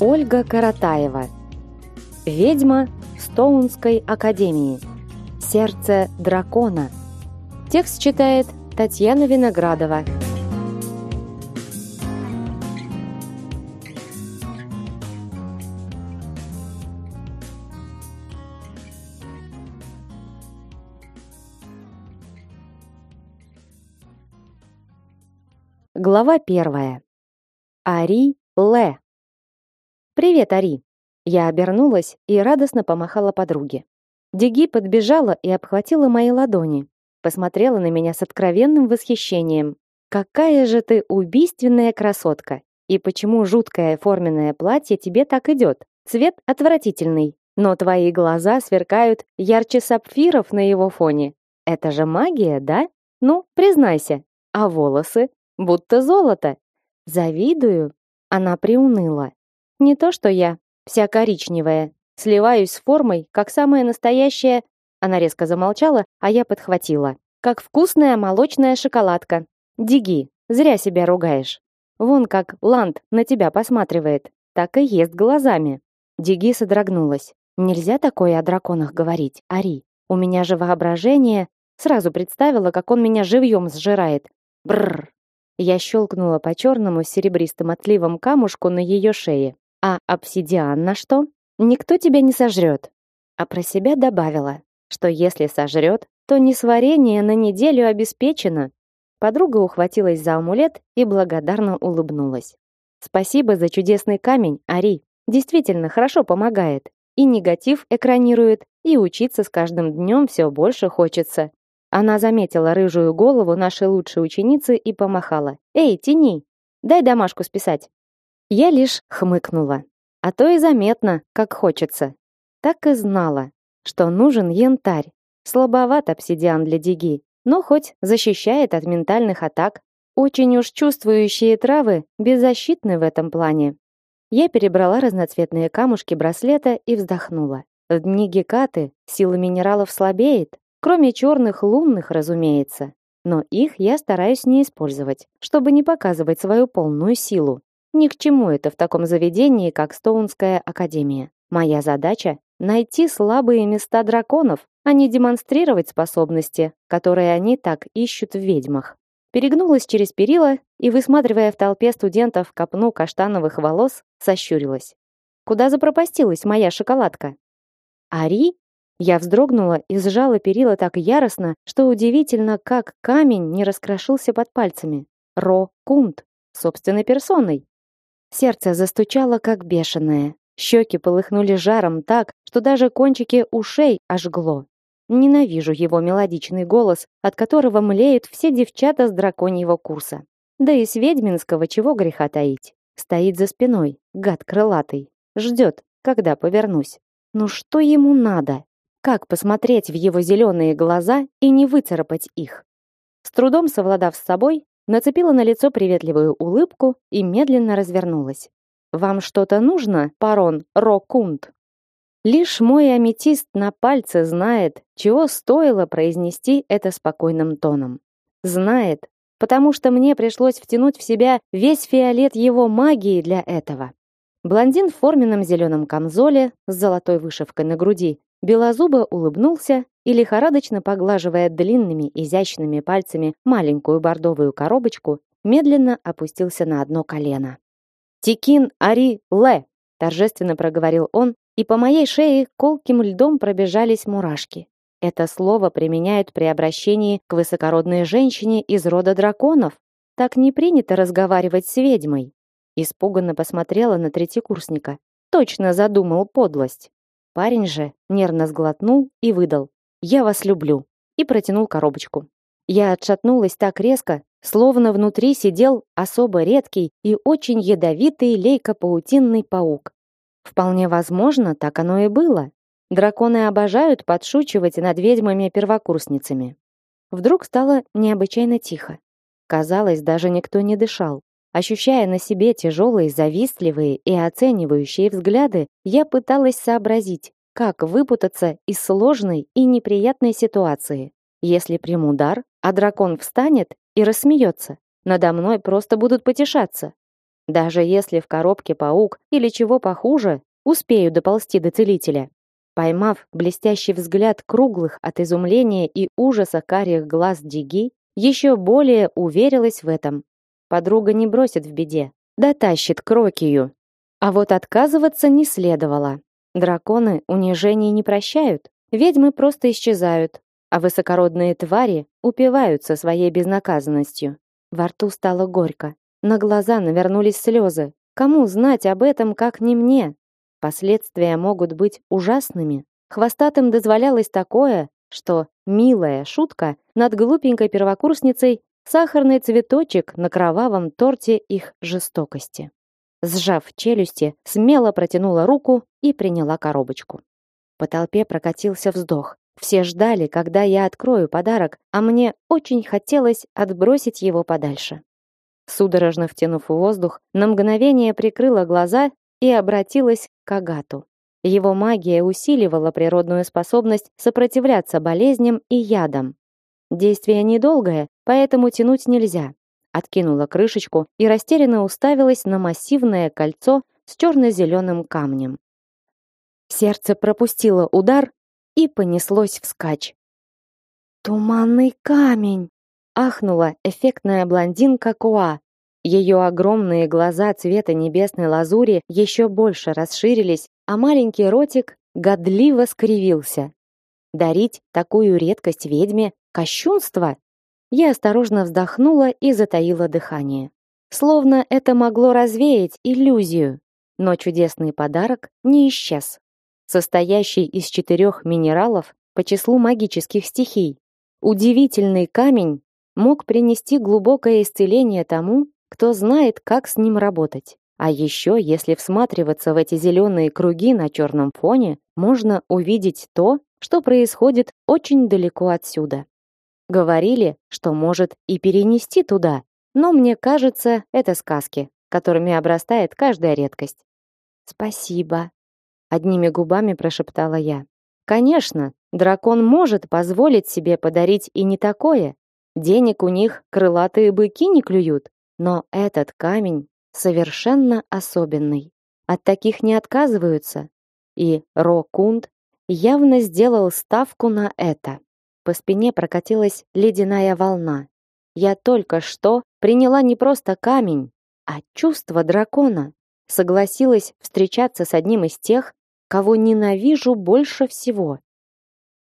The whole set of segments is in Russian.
Ольга Каратаева. Ведьма Стоунской академии. Сердце дракона. Текст читает Татьяна Виноградова. Глава первая. Ари Ле. Привет, Ари. Я обернулась и радостно помахала подруге. Диги подбежала и обхватила мои ладони, посмотрела на меня с откровенным восхищением. Какая же ты убийственная красотка. И почему жуткое форменное платье тебе так идет? Цвет отвратительный, но твои глаза сверкают ярче сапфиров на его фоне. Это же магия, да? Ну, признайся. А волосы? будто золото. Завидую. Она приуныла. Не то, что я, вся коричневая, сливаюсь с формой, как самая настоящая. Она резко замолчала, а я подхватила. Как вкусная молочная шоколадка. Диги, зря себя ругаешь. Вон как Ланд на тебя посматривает, так и ест глазами. Диги содрогнулась. Нельзя такое о драконах говорить, Ари. У меня же воображение. Сразу представила, как он меня живьем сжирает. Бррр. Я щелкнула по черному серебристым отливом камушку на ее шее. А обсидиан на что? Никто тебя не сожрет. А про себя добавила, что если сожрет, то несварение на неделю обеспечено. Подруга ухватилась за амулет и благодарно улыбнулась. Спасибо за чудесный камень, Ари. Действительно хорошо помогает. И негатив экранирует, и учиться с каждым днем все больше хочется. Она заметила рыжую голову нашей лучшей ученицы и помахала. «Эй, тяни! Дай домашку списать!» Я лишь хмыкнула. А то и заметно, как хочется. Так и знала, что нужен янтарь. Слабоват обсидиан для диги, но хоть защищает от ментальных атак. Очень уж чувствующие травы беззащитны в этом плане. Я перебрала разноцветные камушки браслета и вздохнула. В дни Гекаты сила минералов слабеет, Кроме черных лунных, разумеется. Но их я стараюсь не использовать, чтобы не показывать свою полную силу. Ни к чему это в таком заведении, как Стоунская академия. Моя задача — найти слабые места драконов, а не демонстрировать способности, которые они так ищут в ведьмах. Перегнулась через перила и, высматривая в толпе студентов копну каштановых волос, сощурилась. Куда запропастилась моя шоколадка? Ари я вздрогнула и сжала перила так яростно, что удивительно, как камень не раскрошился под пальцами. Ро Кунт, собственной персоной. Сердце застучало как бешеное. Щеки полыхнули жаром так, что даже кончики ушей ожгло. Ненавижу его мелодичный голос, от которого млеют все девчата с драконьего курса. Да и с ведьминского чего греха таить. Стоит за спиной, гад крылатый. Ждет, когда повернусь. Ну что ему надо? Как посмотреть в его зеленые глаза и не выцарапать их? С трудом совладав с собой, нацепила на лицо приветливую улыбку и медленно развернулась. «Вам что-то нужно, парон Рокунд?» Лишь мой аметист на пальце знает, чего стоило произнести это спокойным тоном. Знает, потому что мне пришлось втянуть в себя весь фиолет его магии для этого. Блондин в форменном зеленом камзоле с золотой вышивкой на груди Белозубо улыбнулся и, лихорадочно поглаживая длинными изящными пальцами маленькую бордовую коробочку, медленно опустился на одно колено. «Тикин Ари Ле!» – торжественно проговорил он, и по моей шее колким льдом пробежались мурашки. Это слово применяют при обращении к высокородной женщине из рода драконов. Так не принято разговаривать с ведьмой. Испуганно посмотрела на третьекурсника. Точно задумал подлость. Парень же нервно сглотнул и выдал: "Я вас люблю" и протянул коробочку. Я отшатнулась так резко, словно внутри сидел особо редкий и очень ядовитый лейкопаутинный паук. Вполне возможно, так оно и было. Драконы обожают подшучивать над ведьмами-первокурсницами. Вдруг стало необычайно тихо. Казалось, даже никто не дышал. Ощущая на себе тяжелые, завистливые и оценивающие взгляды, я пыталась сообразить, как выпутаться из сложной и неприятной ситуации. Если приму удар, а дракон встанет и рассмеется, надо мной просто будут потешаться. Даже если в коробке паук или чего похуже, успею доползти до целителя. Поймав блестящий взгляд круглых от изумления и ужаса карих глаз Диги, еще более уверилась в этом. Подруга не бросит в беде, дотащит к Рокию. А вот отказываться не следовало. Драконы унижений не прощают, ведьмы просто исчезают, а высокородные твари упиваются своей безнаказанностью. Во рту стало горько, на глаза навернулись слезы. Кому знать об этом, как не мне? Последствия могут быть ужасными. Хвостатым дозволялось такое, что милая шутка над глупенькой первокурсницей сахарный цветочек на кровавом торте их жестокости. Сжав челюсти, смело протянула руку и приняла коробочку. По толпе прокатился вздох. Все ждали, когда я открою подарок, а мне очень хотелось отбросить его подальше. Судорожно втянув воздух, на мгновение прикрыла глаза и обратилась к Агату. Его магия усиливала природную способность сопротивляться болезням и ядам. Действие недолгое, поэтому тянуть нельзя. Откинула крышечку и растерянно уставилась на массивное кольцо с черно-зеленым камнем. Сердце пропустило удар и понеслось вскачь. «Туманный камень!» — ахнула эффектная блондинка Коа, ее огромные глаза цвета небесной лазури еще больше расширились, а маленький ротик годливо скривился. Дарить такую редкость ведьме — кощунство? Я осторожно вздохнула и затаила дыхание. Словно это могло развеять иллюзию. Но чудесный подарок не исчез. Состоящий из четырех минералов по числу магических стихий. Удивительный камень мог принести глубокое исцеление тому, кто знает, как с ним работать. А еще, если всматриваться в эти зеленые круги на черном фоне, можно увидеть то, что происходит очень далеко отсюда. Говорили, что может и перенести туда, но мне кажется, это сказки, которыми обрастает каждая редкость. Спасибо, одними губами прошептала я. Конечно, дракон может позволить себе подарить и не такое. Денег у них крылатые быки не клюют. Но этот камень совершенно особенный. От таких не отказываются. И Рокунд явно сделал ставку на это. По спине прокатилась ледяная волна. Я только что приняла не просто камень, а чувство дракона. Согласилась встречаться с одним из тех, кого ненавижу больше всего.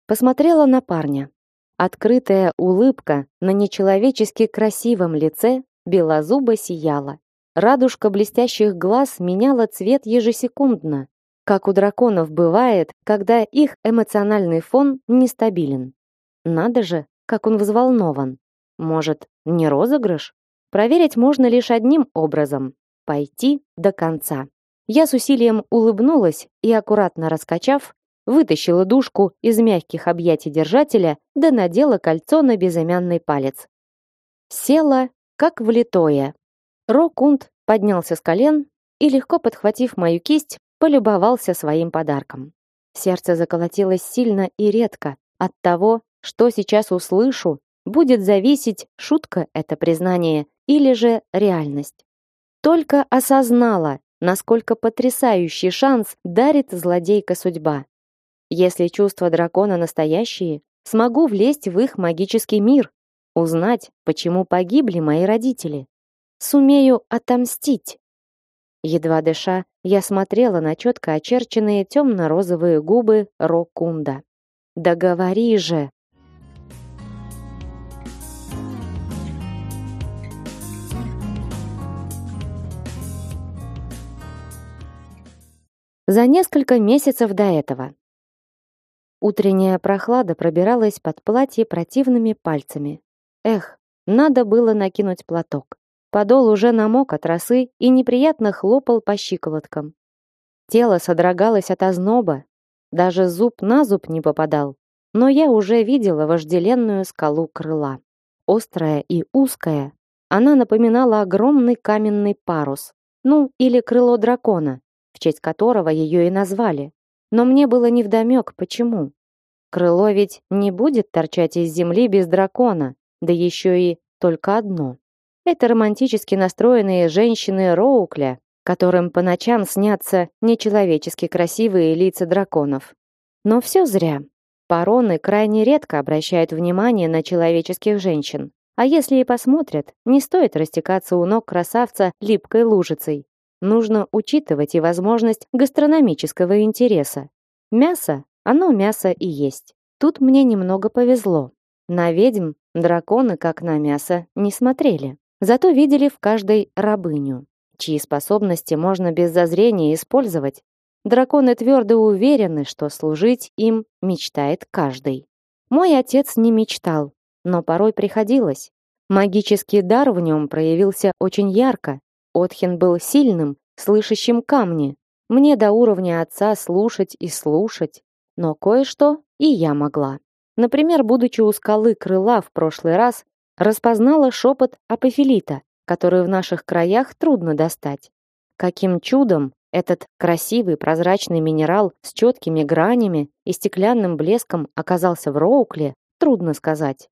Посмотрела на парня. Открытая улыбка на нечеловечески красивом лице белозуба сияла. Радужка блестящих глаз меняла цвет ежесекундно, как у драконов бывает, когда их эмоциональный фон нестабилен. Надо же, как он взволнован. Может, не розыгрыш? Проверить можно лишь одним образом — пойти до конца. Я с усилием улыбнулась и, аккуратно раскачав, вытащила душку из мягких объятий держателя да надела кольцо на безымянный палец. Села как влитое. Рокунд поднялся с колен и, легко подхватив мою кисть, полюбовался своим подарком. Сердце заколотилось сильно и редко. От того, что сейчас услышу, будет зависеть, шутка это признание или же реальность. Только осознала, насколько потрясающий шанс дарит злодейка судьба. Если чувства дракона настоящие, смогу влезть в их магический мир, Узнать, почему погибли мои родители. Сумею отомстить. Едва дыша, я смотрела на четко очерченные темно-розовые губы Рокунда. «Да говори же!» За несколько месяцев до этого. Утренняя прохлада пробиралась под платье противными пальцами, Эх, надо было накинуть платок. Подол уже намок от росы и неприятно хлопал по щиколоткам. Тело содрогалось от озноба, даже зуб на зуб не попадал. Но я уже видела вожделенную скалу крыла. Острая и узкая, она напоминала огромный каменный парус, ну или крыло дракона, честь которого ее и назвали. Но мне было невдомек, почему. Крыло ведь не будет торчать из земли без дракона, да еще и только одно. Это романтически настроенные женщины Роукля, которым по ночам снятся нечеловечески красивые лица драконов. Но все зря. Пароны крайне редко обращают внимание на человеческих женщин. А если и посмотрят, не стоит растекаться у ног красавца липкой лужицей. Нужно учитывать и возможность гастрономического интереса. Мясо, оно мясо и есть. Тут мне немного повезло. На ведьм драконы, как на мясо, не смотрели. Зато видели в каждой рабыню, чьи способности можно без зазрения использовать. Драконы твердо уверены, что служить им мечтает каждый. Мой отец не мечтал, но порой приходилось. Магический дар в нем проявился очень ярко. Отхин был сильным, слышащим камни. Мне до уровня отца слушать и слушать. Но кое-что и я могла. Например, будучи у скалы крыла в прошлый раз, распознала шепот апофилита, который в наших краях трудно достать. Каким чудом этот красивый прозрачный минерал с четкими гранями и стеклянным блеском оказался в Роукле, трудно сказать.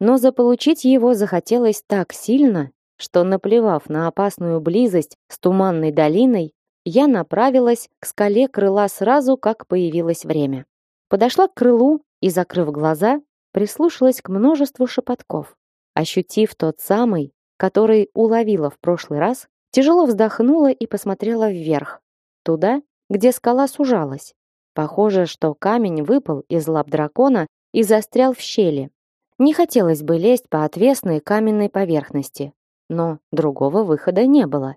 Но заполучить его захотелось так сильно, что, наплевав на опасную близость с туманной долиной, я направилась к скале крыла сразу, как появилось время. Подошла к крылу и, закрыв глаза, прислушалась к множеству шепотков. Ощутив тот самый, который уловила в прошлый раз, тяжело вздохнула и посмотрела вверх, туда, где скала сужалась. Похоже, что камень выпал из лап дракона и застрял в щели. Не хотелось бы лезть по отвесной каменной поверхности, но другого выхода не было.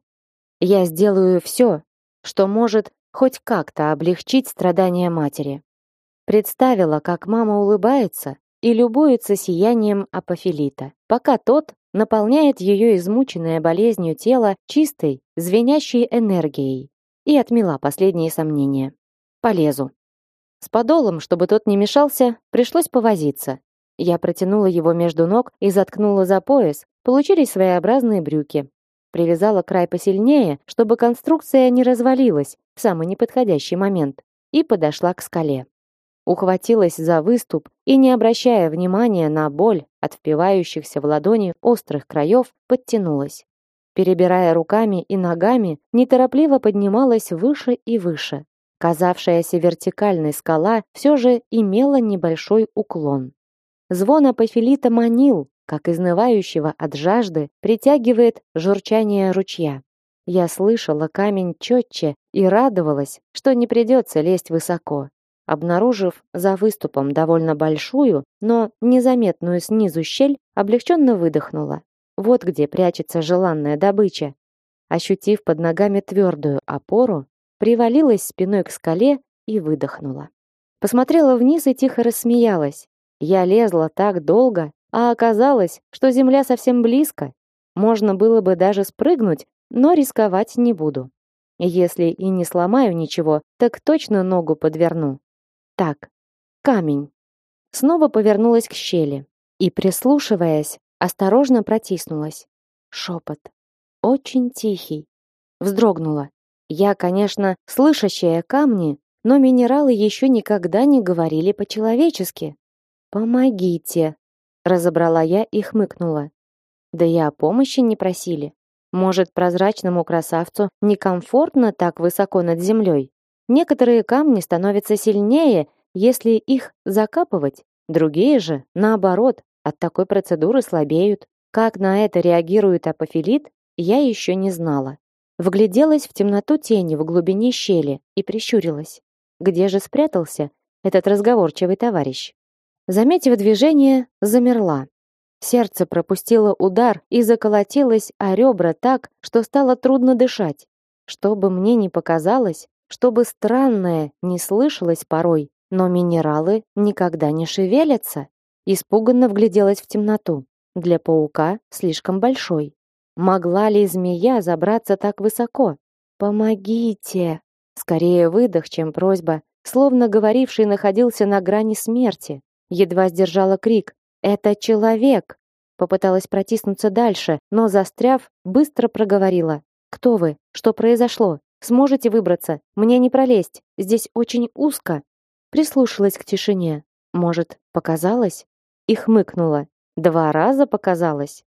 Я сделаю все, что может хоть как-то облегчить страдания матери. Представила, как мама улыбается и любуется сиянием апофилита, пока тот наполняет ее измученное болезнью тело чистой, звенящей энергией, и отмела последние сомнения. Полезу. С подолом, чтобы тот не мешался, пришлось повозиться. Я протянула его между ног и заткнула за пояс, получились своеобразные брюки. Привязала край посильнее, чтобы конструкция не развалилась в самый неподходящий момент, и подошла к скале ухватилась за выступ и, не обращая внимания на боль от впивающихся в ладони острых краев, подтянулась. Перебирая руками и ногами, неторопливо поднималась выше и выше. Казавшаяся вертикальной скала все же имела небольшой уклон. Звон апофилита манил, как изнывающего от жажды притягивает журчание ручья. Я слышала камень четче и радовалась, что не придется лезть высоко. Обнаружив за выступом довольно большую, но незаметную снизу щель, облегченно выдохнула. Вот где прячется желанная добыча. Ощутив под ногами твердую опору, привалилась спиной к скале и выдохнула. Посмотрела вниз и тихо рассмеялась. Я лезла так долго, а оказалось, что земля совсем близко. Можно было бы даже спрыгнуть, но рисковать не буду. Если и не сломаю ничего, так точно ногу подверну. Так, камень. Снова повернулась к щели и, прислушиваясь, осторожно протиснулась. Шепот. Очень тихий. Вздрогнула. Я, конечно, слышащая камни, но минералы еще никогда не говорили по-человечески. «Помогите!» — разобрала я и хмыкнула. Да и о помощи не просили. Может, прозрачному красавцу некомфортно так высоко над землей? Некоторые камни становятся сильнее, если их закапывать, другие же, наоборот, от такой процедуры слабеют. Как на это реагирует апофилит, я еще не знала. Вгляделась в темноту тени в глубине щели и прищурилась. Где же спрятался этот разговорчивый товарищ? Заметив движение, замерла. Сердце пропустило удар и заколотилось о ребра так, что стало трудно дышать. Что бы мне ни показалось, чтобы странное не слышалось порой, но минералы никогда не шевелятся. Испуганно вгляделась в темноту. Для паука слишком большой. Могла ли змея забраться так высоко? Помогите! Скорее выдох, чем просьба, словно говоривший находился на грани смерти. Едва сдержала крик: "Это человек!" Попыталась протиснуться дальше, но застряв, быстро проговорила: "Кто вы? Что произошло? Сможете выбраться? Мне не пролезть. Здесь очень узко. Прислушалась к тишине. Может, показалось? И хмыкнула. Два раза показалось.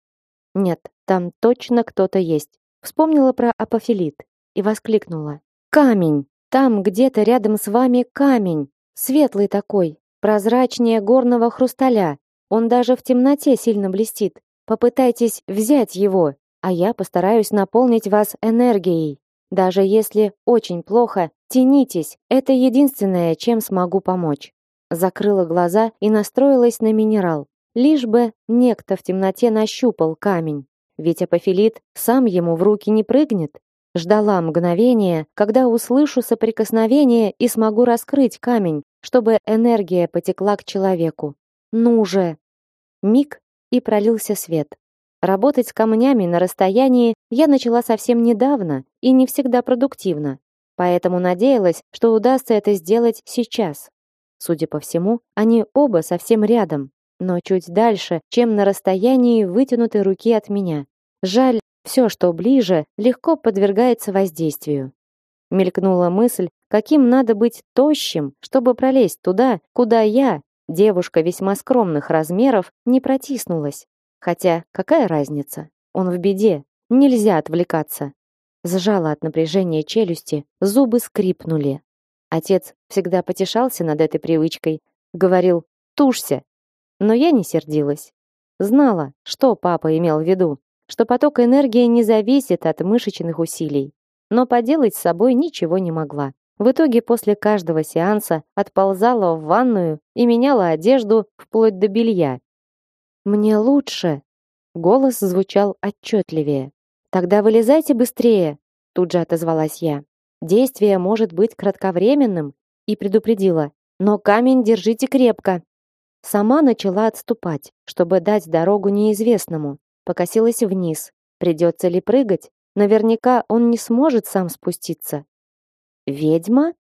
Нет, там точно кто-то есть. Вспомнила про апофилит и воскликнула. Камень! Там где-то рядом с вами камень. Светлый такой, прозрачнее горного хрусталя. Он даже в темноте сильно блестит. Попытайтесь взять его, а я постараюсь наполнить вас энергией. Даже если очень плохо, тянитесь. Это единственное, чем смогу помочь. Закрыла глаза и настроилась на минерал. Лишь бы некто в темноте нащупал камень. Ведь апофилит сам ему в руки не прыгнет. Ждала мгновения, когда услышу соприкосновение и смогу раскрыть камень, чтобы энергия потекла к человеку. Ну же! Миг и пролился свет. Работать с камнями на расстоянии я начала совсем недавно и не всегда продуктивно, поэтому надеялась, что удастся это сделать сейчас. Судя по всему, они оба совсем рядом, но чуть дальше, чем на расстоянии вытянутой руки от меня. Жаль, все, что ближе, легко подвергается воздействию. Мелькнула мысль, каким надо быть тощим, чтобы пролезть туда, куда я, девушка весьма скромных размеров, не протиснулась. Хотя, какая разница? Он в беде. Нельзя отвлекаться. Сжала от напряжения челюсти, зубы скрипнули. Отец всегда потешался над этой привычкой, говорил: "Тушься". Но я не сердилась. Знала, что папа имел в виду, что поток энергии не зависит от мышечных усилий. Но поделать с собой ничего не могла. В итоге после каждого сеанса отползала в ванную и меняла одежду вплоть до белья, мне лучше. Голос звучал отчетливее. Тогда вылезайте быстрее, тут же отозвалась я. Действие может быть кратковременным и предупредила: "Но камень держите крепко". Сама начала отступать, чтобы дать дорогу неизвестному. Покосилась вниз. Придется ли прыгать? Наверняка он не сможет сам спуститься. Ведьма?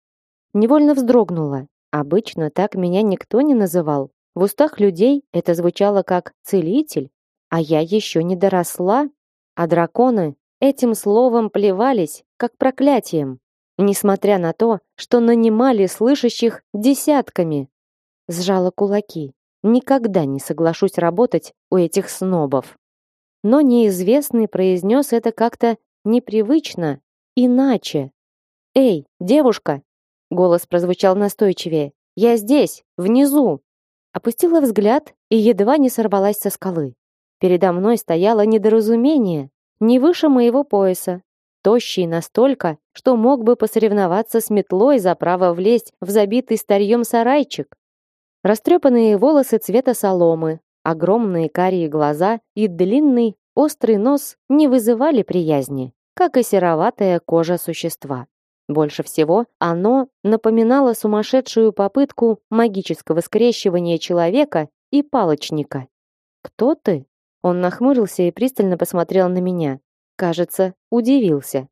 Невольно вздрогнула. Обычно так меня никто не называл. В устах людей это звучало как «целитель», а я еще не доросла, а драконы этим словом плевались, как проклятием, несмотря на то, что нанимали слышащих десятками. Сжала кулаки. Никогда не соглашусь работать у этих снобов. Но неизвестный произнес это как-то непривычно, иначе. «Эй, девушка!» Голос прозвучал настойчивее. «Я здесь, внизу!» Опустила взгляд и едва не сорвалась со скалы. Передо мной стояло недоразумение, не выше моего пояса, тощий настолько, что мог бы посоревноваться с метлой за право влезть в забитый старьем сарайчик. Растрепанные волосы цвета соломы, огромные карие глаза и длинный острый нос не вызывали приязни, как и сероватая кожа существа. Больше всего оно напоминало сумасшедшую попытку магического скрещивания человека и палочника. «Кто ты?» Он нахмурился и пристально посмотрел на меня. Кажется, удивился.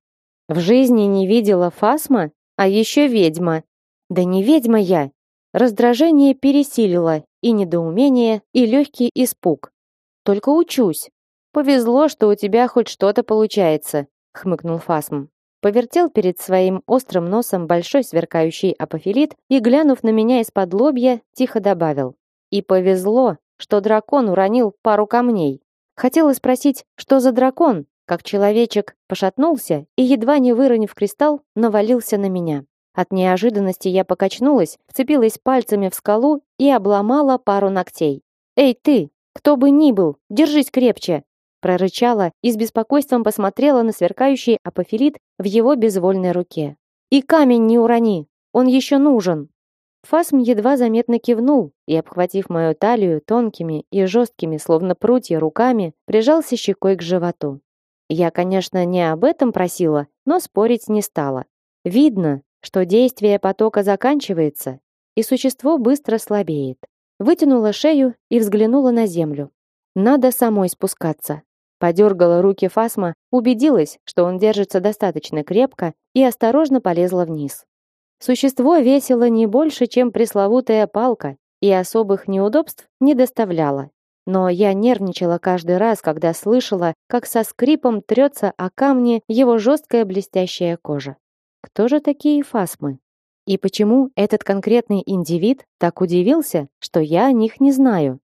«В жизни не видела Фасма? А еще ведьма!» «Да не ведьма я!» Раздражение пересилило и недоумение, и легкий испуг. «Только учусь. Повезло, что у тебя хоть что-то получается», хмыкнул Фасм повертел перед своим острым носом большой сверкающий апофилит и, глянув на меня из-под лобья, тихо добавил. «И повезло, что дракон уронил пару камней. Хотела спросить, что за дракон, как человечек пошатнулся и, едва не выронив кристалл, навалился на меня. От неожиданности я покачнулась, вцепилась пальцами в скалу и обломала пару ногтей. «Эй, ты! Кто бы ни был, держись крепче!» прорычала и с беспокойством посмотрела на сверкающий апофилит в его безвольной руке. И камень не урони, он еще нужен. Фасм едва заметно кивнул и, обхватив мою талию тонкими и жесткими, словно прутья, руками, прижался щекой к животу. Я, конечно, не об этом просила, но спорить не стала. Видно, что действие потока заканчивается, и существо быстро слабеет. Вытянула шею и взглянула на землю. Надо самой спускаться. Подергала руки Фасма, убедилась, что он держится достаточно крепко, и осторожно полезла вниз. Существо весило не больше, чем пресловутая палка, и особых неудобств не доставляло. Но я нервничала каждый раз, когда слышала, как со скрипом трется о камни его жесткая блестящая кожа. Кто же такие фасмы? И почему этот конкретный индивид так удивился, что я о них не знаю?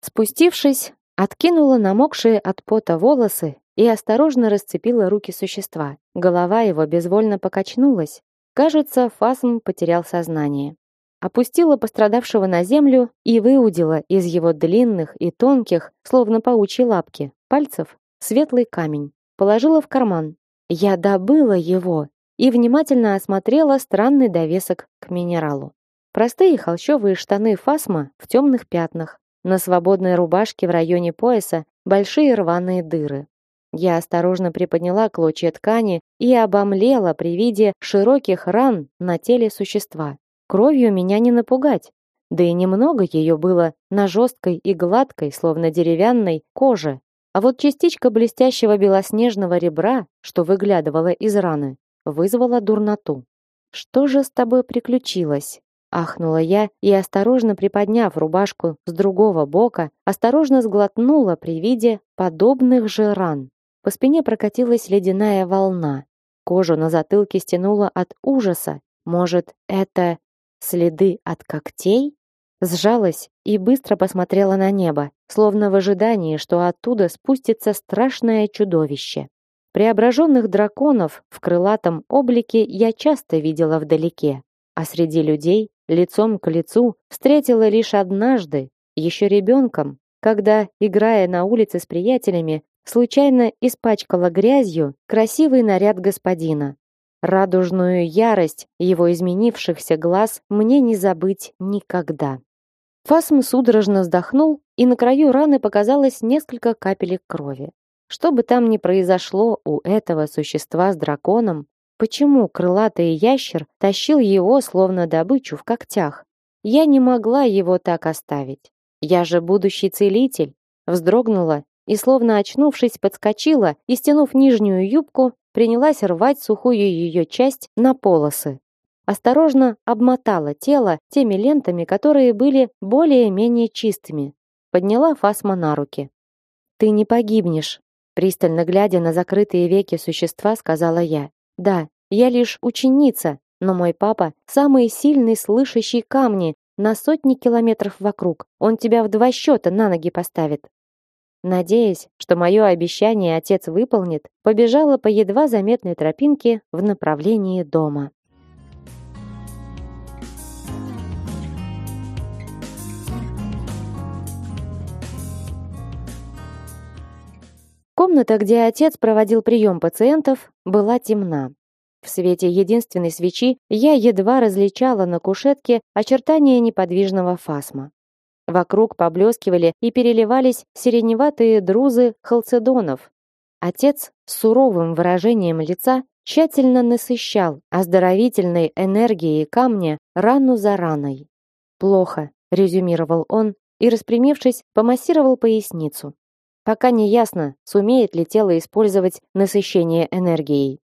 Спустившись, Откинула намокшие от пота волосы и осторожно расцепила руки существа. Голова его безвольно покачнулась. Кажется, Фасм потерял сознание. Опустила пострадавшего на землю и выудила из его длинных и тонких, словно паучьи лапки, пальцев светлый камень. Положила в карман. Я добыла его и внимательно осмотрела странный довесок к минералу. Простые холщовые штаны Фасма в темных пятнах, на свободной рубашке в районе пояса большие рваные дыры. Я осторожно приподняла клочья ткани и обомлела при виде широких ран на теле существа. Кровью меня не напугать, да и немного ее было на жесткой и гладкой, словно деревянной, коже. А вот частичка блестящего белоснежного ребра, что выглядывала из раны, вызвала дурноту. «Что же с тобой приключилось?» Ахнула я и, осторожно приподняв рубашку с другого бока, осторожно сглотнула при виде подобных же ран. По спине прокатилась ледяная волна. Кожу на затылке стянуло от ужаса. Может, это следы от когтей? Сжалась и быстро посмотрела на небо, словно в ожидании, что оттуда спустится страшное чудовище. Преображенных драконов в крылатом облике я часто видела вдалеке, а среди людей лицом к лицу встретила лишь однажды, еще ребенком, когда, играя на улице с приятелями, случайно испачкала грязью красивый наряд господина. Радужную ярость его изменившихся глаз мне не забыть никогда. Фасм судорожно вздохнул, и на краю раны показалось несколько капелек крови. Что бы там ни произошло у этого существа с драконом, Почему крылатый ящер тащил его словно добычу в когтях? Я не могла его так оставить. Я же будущий целитель. Вздрогнула и, словно очнувшись, подскочила и, стянув нижнюю юбку, принялась рвать сухую ее часть на полосы. Осторожно обмотала тело теми лентами, которые были более-менее чистыми. Подняла Фасма на руки. «Ты не погибнешь», пристально глядя на закрытые веки существа, сказала я. Да, я лишь ученица, но мой папа самый сильный слышащий камни на сотни километров вокруг. Он тебя в два счета на ноги поставит. Надеясь, что мое обещание отец выполнит, побежала по едва заметной тропинке в направлении дома. Комната, где отец проводил прием пациентов, была темна. В свете единственной свечи я едва различала на кушетке очертания неподвижного фасма. Вокруг поблескивали и переливались сиреневатые друзы халцедонов. Отец с суровым выражением лица тщательно насыщал оздоровительной энергией камня рану за раной. «Плохо», — резюмировал он и, распрямившись, помассировал поясницу. Пока не ясно, сумеет ли тело использовать насыщение энергией.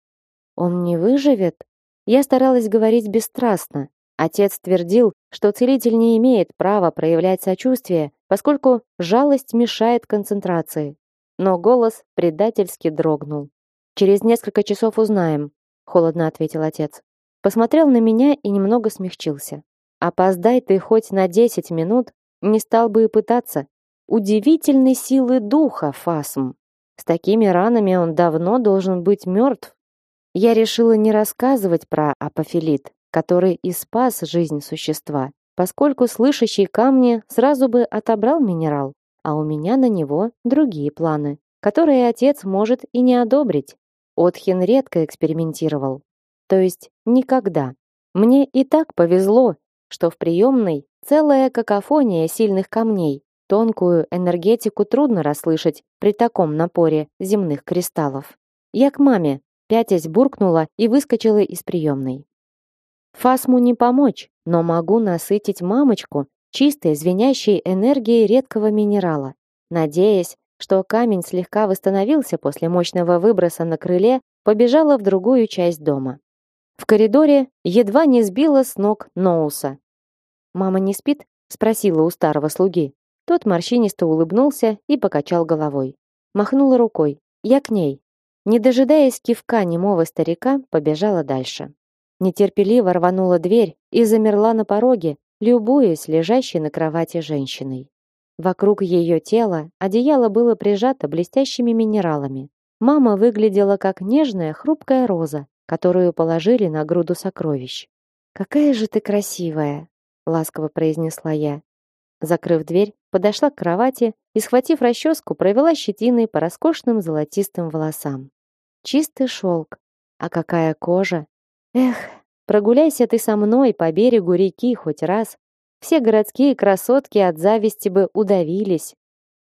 Он не выживет? Я старалась говорить бесстрастно. Отец твердил, что целитель не имеет права проявлять сочувствие, поскольку жалость мешает концентрации. Но голос предательски дрогнул. Через несколько часов узнаем, холодно ответил отец. Посмотрел на меня и немного смягчился. Опоздай ты хоть на десять минут, не стал бы и пытаться. Удивительной силы духа, Фасм. С такими ранами он давно должен быть мертв. Я решила не рассказывать про апофилит, который и спас жизнь существа, поскольку слышащий камни сразу бы отобрал минерал, а у меня на него другие планы, которые отец может и не одобрить. Отхин редко экспериментировал. То есть никогда. Мне и так повезло, что в приемной целая какофония сильных камней, Тонкую энергетику трудно расслышать при таком напоре земных кристаллов. Я к маме, пятясь буркнула и выскочила из приемной. Фасму не помочь, но могу насытить мамочку чистой звенящей энергией редкого минерала. Надеясь, что камень слегка восстановился после мощного выброса на крыле, побежала в другую часть дома. В коридоре едва не сбила с ног Ноуса. «Мама не спит?» — спросила у старого слуги. Тот морщинисто улыбнулся и покачал головой. Махнула рукой. Я к ней. Не дожидаясь кивка немого старика, побежала дальше. Нетерпеливо рванула дверь и замерла на пороге, любуясь лежащей на кровати женщиной. Вокруг ее тела одеяло было прижато блестящими минералами. Мама выглядела как нежная, хрупкая роза, которую положили на груду сокровищ. «Какая же ты красивая!» — ласково произнесла я. Закрыв дверь, подошла к кровати и, схватив расческу, провела щетиной по роскошным золотистым волосам. Чистый шелк. А какая кожа! Эх, прогуляйся ты со мной по берегу реки хоть раз. Все городские красотки от зависти бы удавились.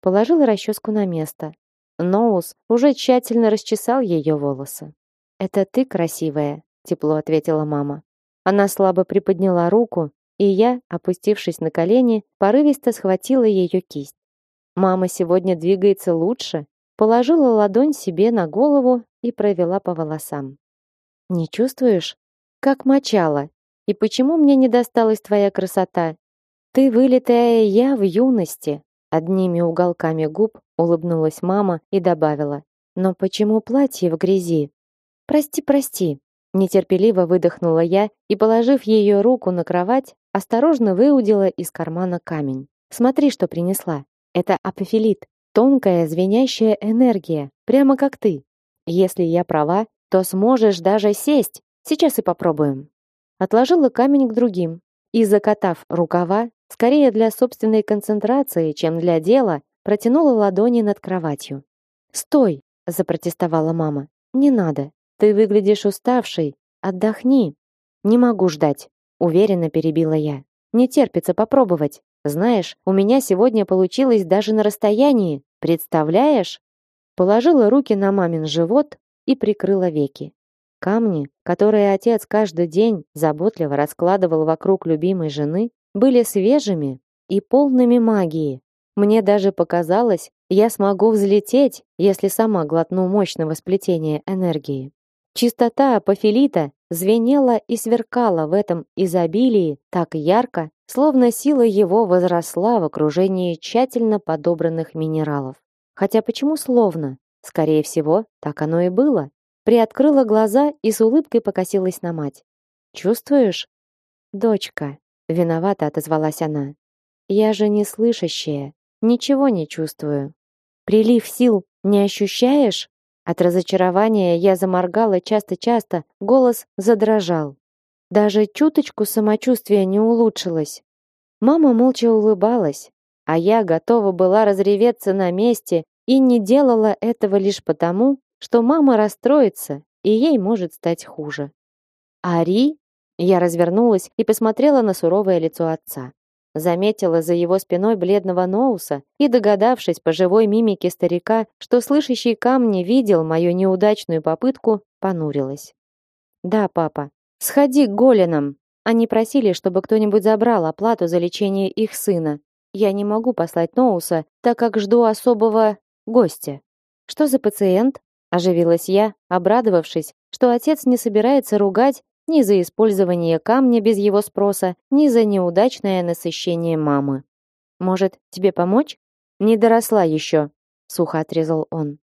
Положила расческу на место. Ноус уже тщательно расчесал ее волосы. «Это ты красивая», — тепло ответила мама. Она слабо приподняла руку, и я, опустившись на колени, порывисто схватила ее кисть. Мама сегодня двигается лучше, положила ладонь себе на голову и провела по волосам. Не чувствуешь, как мочала? И почему мне не досталась твоя красота? Ты вылитая я в юности. Одними уголками губ улыбнулась мама и добавила: "Но почему платье в грязи? Прости, прости". Нетерпеливо выдохнула я и, положив ее руку на кровать, осторожно выудила из кармана камень. Смотри, что принесла. Это апофилит, тонкая звенящая энергия, прямо как ты. Если я права, то сможешь даже сесть. Сейчас и попробуем. Отложила камень к другим и, закатав рукава, скорее для собственной концентрации, чем для дела, протянула ладони над кроватью. "Стой", запротестовала мама. "Не надо. Ты выглядишь уставшей. Отдохни". "Не могу ждать", уверенно перебила я. "Не терпится попробовать. Знаешь, у меня сегодня получилось даже на расстоянии. Представляешь? Положила руки на мамин живот и прикрыла веки. Камни, которые отец каждый день заботливо раскладывал вокруг любимой жены, были свежими и полными магии. Мне даже показалось, я смогу взлететь, если сама глотну мощного сплетения энергии. Чистота апофилита звенела и сверкала в этом изобилии так ярко, словно сила его возросла в окружении тщательно подобранных минералов. Хотя почему словно? Скорее всего, так оно и было. Приоткрыла глаза и с улыбкой покосилась на мать. Чувствуешь? Дочка, виновато отозвалась она. Я же не слышащая, ничего не чувствую. Прилив сил не ощущаешь? От разочарования я заморгала часто-часто, голос задрожал. Даже чуточку самочувствие не улучшилось. Мама молча улыбалась, а я готова была разреветься на месте и не делала этого лишь потому, что мама расстроится, и ей может стать хуже. Ари? Я развернулась и посмотрела на суровое лицо отца. Заметила за его спиной бледного Ноуса и, догадавшись по живой мимике старика, что слышащий камни видел мою неудачную попытку, понурилась. «Да, папа, Сходи к Голинам. Они просили, чтобы кто-нибудь забрал оплату за лечение их сына. Я не могу послать Ноуса, так как жду особого гостя. Что за пациент? Оживилась я, обрадовавшись, что отец не собирается ругать ни за использование камня без его спроса, ни за неудачное насыщение мамы. Может, тебе помочь? Не доросла еще, сухо отрезал он.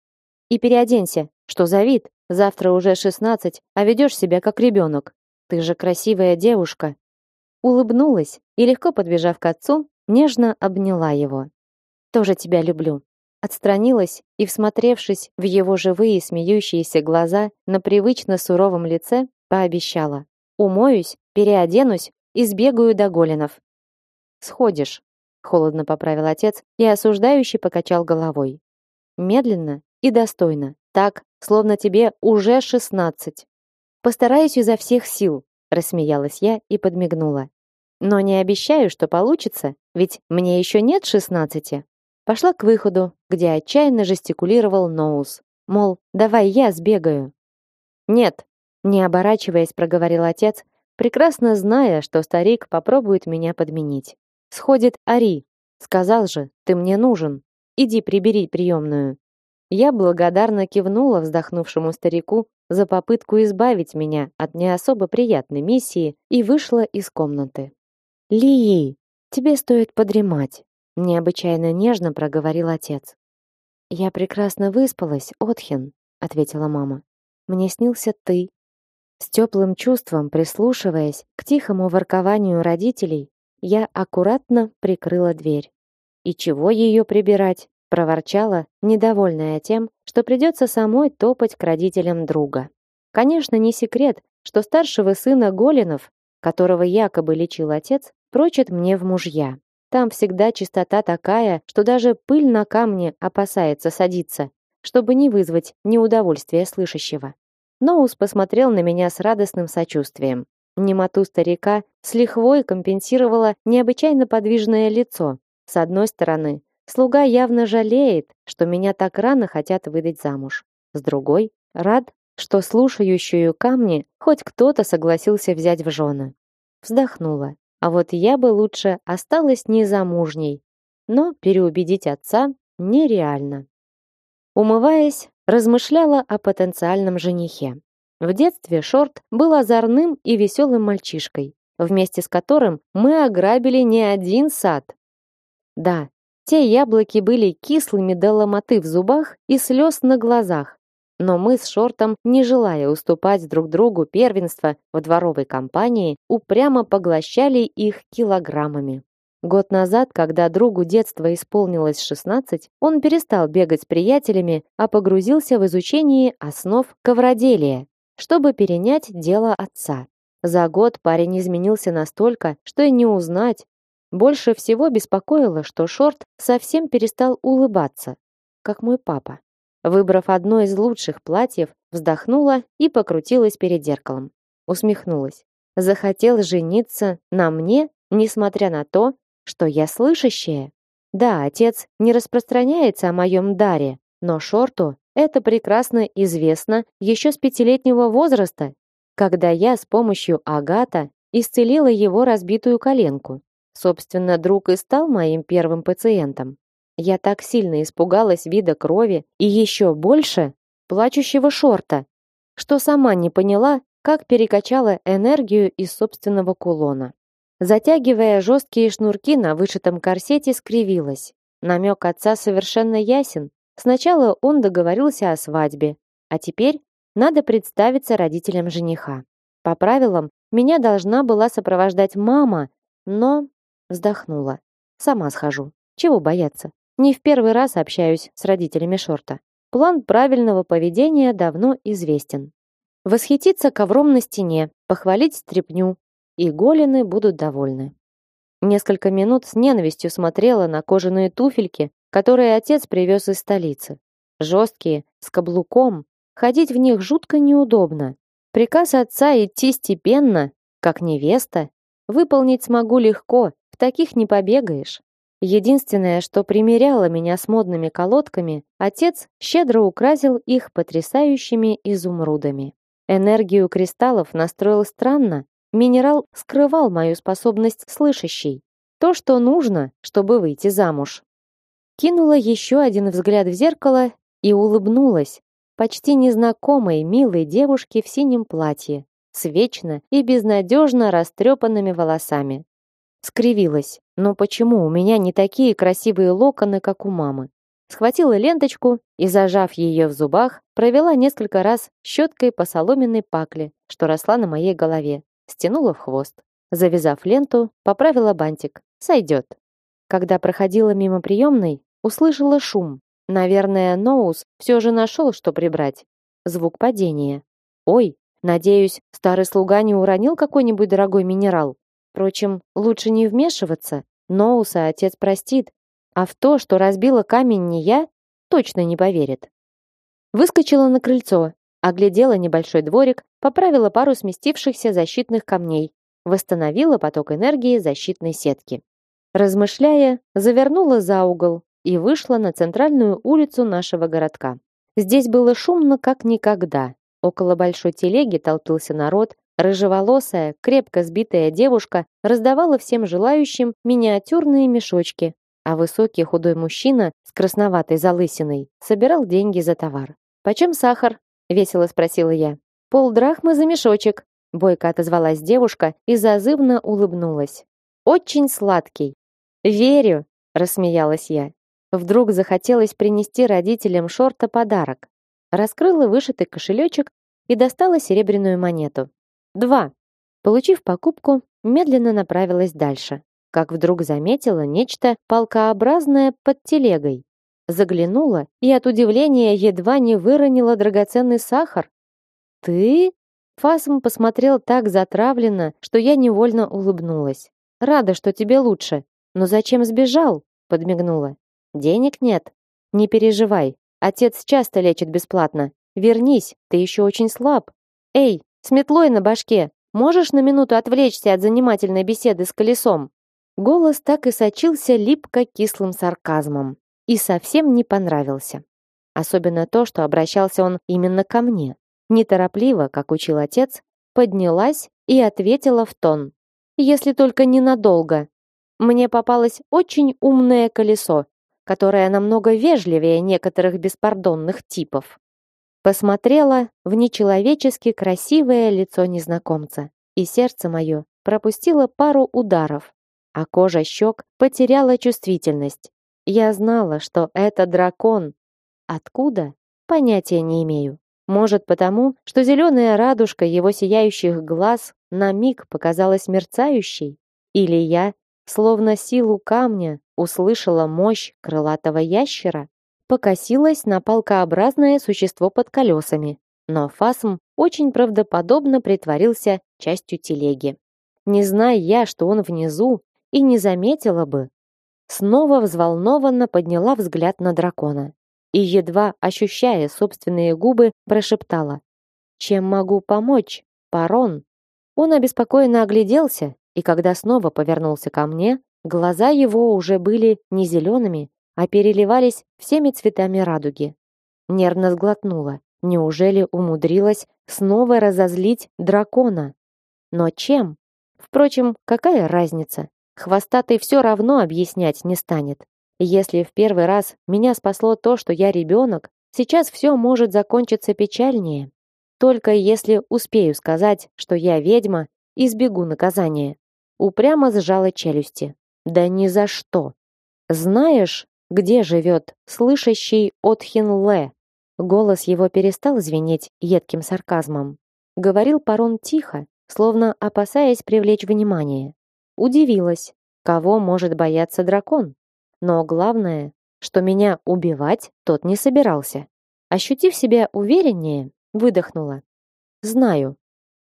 И переоденься. Что за вид? Завтра уже шестнадцать, а ведешь себя как ребенок. Ты же красивая девушка. Улыбнулась и легко подбежав к отцу, нежно обняла его. Тоже тебя люблю. Отстранилась и, всмотревшись в его живые смеющиеся глаза на привычно суровом лице, пообещала: "Умоюсь, переоденусь и сбегаю до Голинов". "Сходишь", холодно поправил отец и осуждающе покачал головой. "Медленно и достойно, так, словно тебе уже шестнадцать. Постараюсь изо всех сил, рассмеялась я и подмигнула. Но не обещаю, что получится, ведь мне еще нет шестнадцати. Пошла к выходу, где отчаянно жестикулировал Ноус, мол, давай я сбегаю. Нет, не оборачиваясь, проговорил отец, прекрасно зная, что старик попробует меня подменить. Сходит Ари, сказал же, ты мне нужен. Иди прибери приемную. Я благодарно кивнула вздохнувшему старику за попытку избавить меня от не особо приятной миссии и вышла из комнаты. «Лии, тебе стоит подремать», — необычайно нежно проговорил отец. «Я прекрасно выспалась, Отхин», — ответила мама. «Мне снился ты». С теплым чувством, прислушиваясь к тихому воркованию родителей, я аккуратно прикрыла дверь. И чего ее прибирать? проворчала, недовольная тем, что придется самой топать к родителям друга. Конечно, не секрет, что старшего сына Голинов, которого якобы лечил отец, прочит мне в мужья. Там всегда чистота такая, что даже пыль на камне опасается садиться, чтобы не вызвать неудовольствия слышащего. Ноус посмотрел на меня с радостным сочувствием. Немоту старика с лихвой компенсировала необычайно подвижное лицо. С одной стороны, слуга явно жалеет, что меня так рано хотят выдать замуж. С другой, рад, что слушающую камни хоть кто-то согласился взять в жены. Вздохнула. А вот я бы лучше осталась незамужней. Но переубедить отца нереально. Умываясь, размышляла о потенциальном женихе. В детстве Шорт был озорным и веселым мальчишкой, вместе с которым мы ограбили не один сад. Да, те яблоки были кислыми до ломоты в зубах и слез на глазах, но мы с Шортом, не желая уступать друг другу первенство в дворовой компании, упрямо поглощали их килограммами. Год назад, когда другу детства исполнилось 16, он перестал бегать с приятелями, а погрузился в изучение основ ковроделия, чтобы перенять дело отца. За год парень изменился настолько, что и не узнать. Больше всего беспокоило, что Шорт совсем перестал улыбаться, как мой папа. Выбрав одно из лучших платьев, вздохнула и покрутилась перед зеркалом. Усмехнулась. Захотел жениться на мне, несмотря на то, что я слышащая. Да, отец не распространяется о моем даре, но Шорту это прекрасно известно еще с пятилетнего возраста, когда я с помощью Агата исцелила его разбитую коленку. Собственно, друг и стал моим первым пациентом. Я так сильно испугалась вида крови и еще больше плачущего Шорта, что сама не поняла, как перекачала энергию из собственного кулона. Затягивая жесткие шнурки на вышитом корсете, скривилась. Намек отца совершенно ясен. Сначала он договорился о свадьбе, а теперь надо представиться родителям жениха. По правилам, меня должна была сопровождать мама, но... Вздохнула. Сама схожу. Чего бояться? Не в первый раз общаюсь с родителями Шорта. План правильного поведения давно известен. Восхититься ковром на стене, похвалить стряпню, и голины будут довольны. Несколько минут с ненавистью смотрела на кожаные туфельки, которые отец привез из столицы. Жесткие, с каблуком, ходить в них жутко неудобно. Приказ отца идти степенно, как невеста, выполнить смогу легко, в таких не побегаешь. Единственное, что примеряло меня с модными колодками, отец щедро украсил их потрясающими изумрудами. Энергию кристаллов настроил странно, Минерал скрывал мою способность слышащей. То, что нужно, чтобы выйти замуж. Кинула еще один взгляд в зеркало и улыбнулась почти незнакомой милой девушке в синем платье, с вечно и безнадежно растрепанными волосами. Скривилась. Но почему у меня не такие красивые локоны, как у мамы? Схватила ленточку и, зажав ее в зубах, провела несколько раз щеткой по соломенной пакле, что росла на моей голове стянула в хвост. Завязав ленту, поправила бантик. Сойдет. Когда проходила мимо приемной, услышала шум. Наверное, Ноус все же нашел, что прибрать. Звук падения. Ой, надеюсь, старый слуга не уронил какой-нибудь дорогой минерал. Впрочем, лучше не вмешиваться. Ноуса отец простит. А в то, что разбила камень не я, точно не поверит. Выскочила на крыльцо Оглядела небольшой дворик, поправила пару сместившихся защитных камней, восстановила поток энергии защитной сетки. Размышляя, завернула за угол и вышла на центральную улицу нашего городка. Здесь было шумно как никогда. Около большой телеги толпился народ, рыжеволосая, крепко сбитая девушка раздавала всем желающим миниатюрные мешочки, а высокий худой мужчина с красноватой залысиной собирал деньги за товар. «Почем сахар?» Весело спросила я. Полдрахмы за мешочек, бойко отозвалась девушка и зазывно улыбнулась. Очень сладкий. Верю, рассмеялась я. Вдруг захотелось принести родителям Шорта подарок. Раскрыла вышитый кошелечек и достала серебряную монету. Два. Получив покупку, медленно направилась дальше. как вдруг заметила нечто полкообразное под телегой. Заглянула и от удивления едва не выронила драгоценный сахар. «Ты?» Фасм посмотрел так затравленно, что я невольно улыбнулась. «Рада, что тебе лучше. Но зачем сбежал?» подмигнула. «Денег нет. Не переживай. Отец часто лечит бесплатно. Вернись, ты еще очень слаб. Эй, с метлой на башке, можешь на минуту отвлечься от занимательной беседы с колесом?» Голос так и сочился липко-кислым сарказмом и совсем не понравился. Особенно то, что обращался он именно ко мне. Неторопливо, как учил отец, поднялась и ответила в тон. «Если только ненадолго. Мне попалось очень умное колесо, которое намного вежливее некоторых беспардонных типов. Посмотрела в нечеловечески красивое лицо незнакомца, и сердце мое пропустило пару ударов, а кожа щек потеряла чувствительность. Я знала, что это дракон. Откуда? Понятия не имею. Может, потому, что зеленая радужка его сияющих глаз на миг показалась мерцающей? Или я, словно силу камня, услышала мощь крылатого ящера? Покосилась на палкообразное существо под колесами, но Фасм очень правдоподобно притворился частью телеги. Не зная я, что он внизу, и не заметила бы. Снова взволнованно подняла взгляд на дракона и, едва ощущая собственные губы, прошептала. «Чем могу помочь, Парон?» Он обеспокоенно огляделся, и когда снова повернулся ко мне, глаза его уже были не зелеными, а переливались всеми цветами радуги. Нервно сглотнула. Неужели умудрилась снова разозлить дракона? Но чем? Впрочем, какая разница? Хвостатый все равно объяснять не станет. Если в первый раз меня спасло то, что я ребенок, сейчас все может закончиться печальнее. Только если успею сказать, что я ведьма, избегу наказания. Упрямо сжала челюсти. Да ни за что. Знаешь, где живет слышащий Отхин Ле? Голос его перестал звенеть едким сарказмом. Говорил Парон тихо, словно опасаясь привлечь внимание. Удивилась, кого может бояться дракон. Но главное, что меня убивать тот не собирался. Ощутив себя увереннее, выдохнула. Знаю.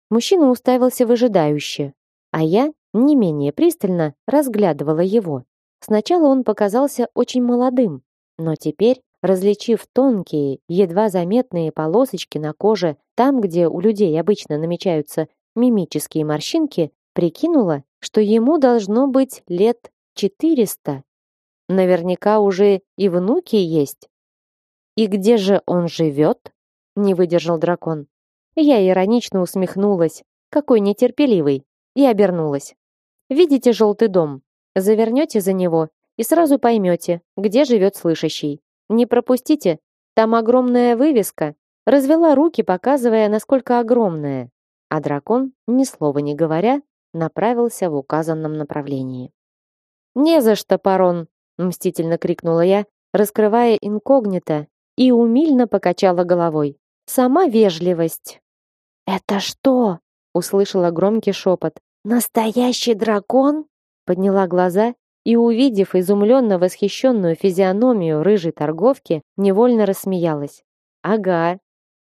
Мужчина уставился выжидающе, а я не менее пристально разглядывала его. Сначала он показался очень молодым, но теперь, различив тонкие, едва заметные полосочки на коже, там, где у людей обычно намечаются мимические морщинки, прикинула, что ему должно быть лет четыреста. Наверняка уже и внуки есть. И где же он живет? Не выдержал дракон. Я иронично усмехнулась, какой нетерпеливый, и обернулась. Видите желтый дом? Завернете за него и сразу поймете, где живет слышащий. Не пропустите, там огромная вывеска. Развела руки, показывая, насколько огромная. А дракон, ни слова не говоря, направился в указанном направлении. «Не за что, Парон!» — мстительно крикнула я, раскрывая инкогнито, и умильно покачала головой. «Сама вежливость!» «Это что?» — услышала громкий шепот. «Настоящий дракон?» Подняла глаза и, увидев изумленно восхищенную физиономию рыжей торговки, невольно рассмеялась. «Ага,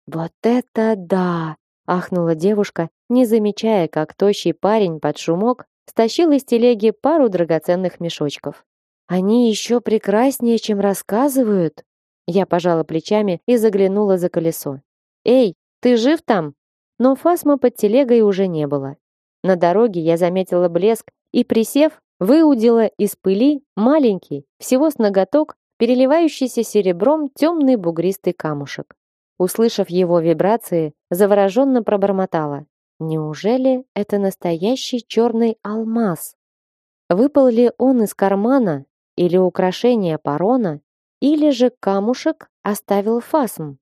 вот это да!» Ахнула девушка, не замечая, как тощий парень под шумок стащил из телеги пару драгоценных мешочков. Они еще прекраснее, чем рассказывают. Я пожала плечами и заглянула за колесо. Эй, ты жив там? Но Фасма под телегой уже не было. На дороге я заметила блеск и, присев, выудила из пыли маленький, всего с ноготок, переливающийся серебром темный бугристый камушек. Услышав его вибрации, завороженно пробормотала. Неужели это настоящий черный алмаз? Выпал ли он из кармана или украшение парона, или же камушек оставил фасм?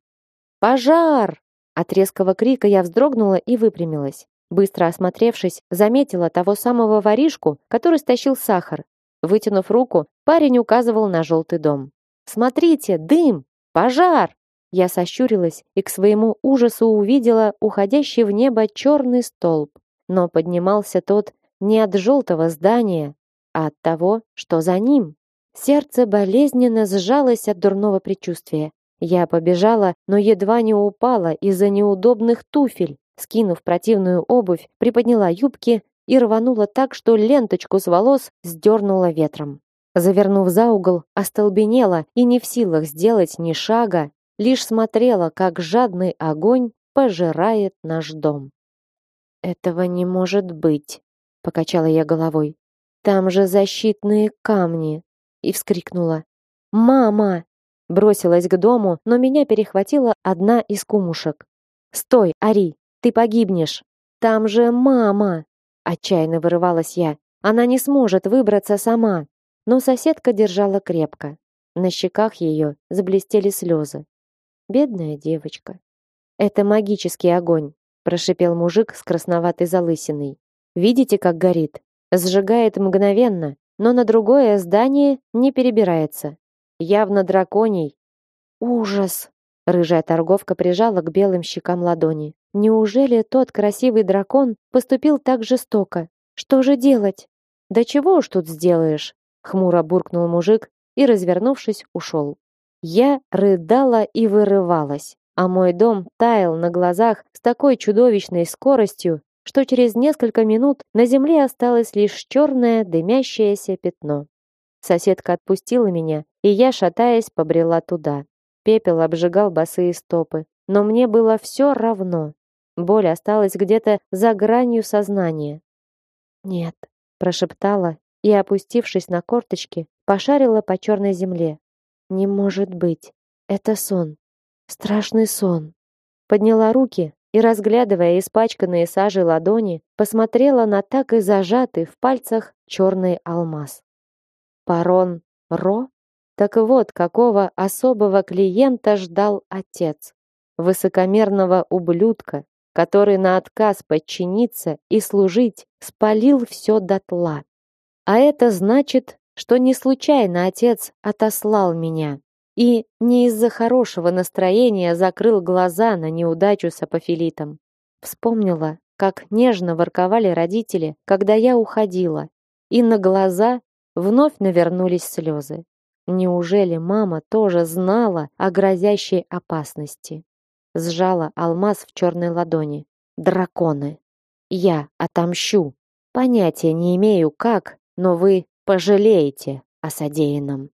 «Пожар!» От резкого крика я вздрогнула и выпрямилась. Быстро осмотревшись, заметила того самого воришку, который стащил сахар. Вытянув руку, парень указывал на желтый дом. «Смотрите, дым! Пожар!» Я сощурилась и к своему ужасу увидела уходящий в небо черный столб. Но поднимался тот не от желтого здания, а от того, что за ним. Сердце болезненно сжалось от дурного предчувствия. Я побежала, но едва не упала из-за неудобных туфель. Скинув противную обувь, приподняла юбки и рванула так, что ленточку с волос сдернула ветром. Завернув за угол, остолбенела и не в силах сделать ни шага, лишь смотрела, как жадный огонь пожирает наш дом. Этого не может быть, покачала я головой. Там же защитные камни, и вскрикнула: "Мама!" Бросилась к дому, но меня перехватила одна из кумушек. "Стой, Ари, ты погибнешь. Там же мама!" Отчаянно вырывалась я. Она не сможет выбраться сама. Но соседка держала крепко. На щеках ее заблестели слезы. Бедная девочка. Это магический огонь, прошипел мужик с красноватой залысиной. Видите, как горит? Сжигает мгновенно, но на другое здание не перебирается. Явно драконий. Ужас! Рыжая торговка прижала к белым щекам ладони. Неужели тот красивый дракон поступил так жестоко? Что же делать? Да чего уж тут сделаешь? Хмуро буркнул мужик и, развернувшись, ушел. Я рыдала и вырывалась, а мой дом таял на глазах с такой чудовищной скоростью, что через несколько минут на земле осталось лишь черное дымящееся пятно. Соседка отпустила меня, и я, шатаясь, побрела туда. Пепел обжигал босые стопы, но мне было все равно. Боль осталась где-то за гранью сознания. «Нет», — прошептала и, опустившись на корточки, пошарила по черной земле. Не может быть. Это сон. Страшный сон. Подняла руки и, разглядывая испачканные сажей ладони, посмотрела на так и зажатый в пальцах черный алмаз. Парон Ро? Так вот, какого особого клиента ждал отец. Высокомерного ублюдка, который на отказ подчиниться и служить спалил все дотла. А это значит, что не случайно отец отослал меня и не из-за хорошего настроения закрыл глаза на неудачу с апофилитом. Вспомнила, как нежно ворковали родители, когда я уходила, и на глаза вновь навернулись слезы. Неужели мама тоже знала о грозящей опасности? Сжала алмаз в черной ладони. Драконы. Я отомщу. Понятия не имею как, но вы пожалеете о содеянном.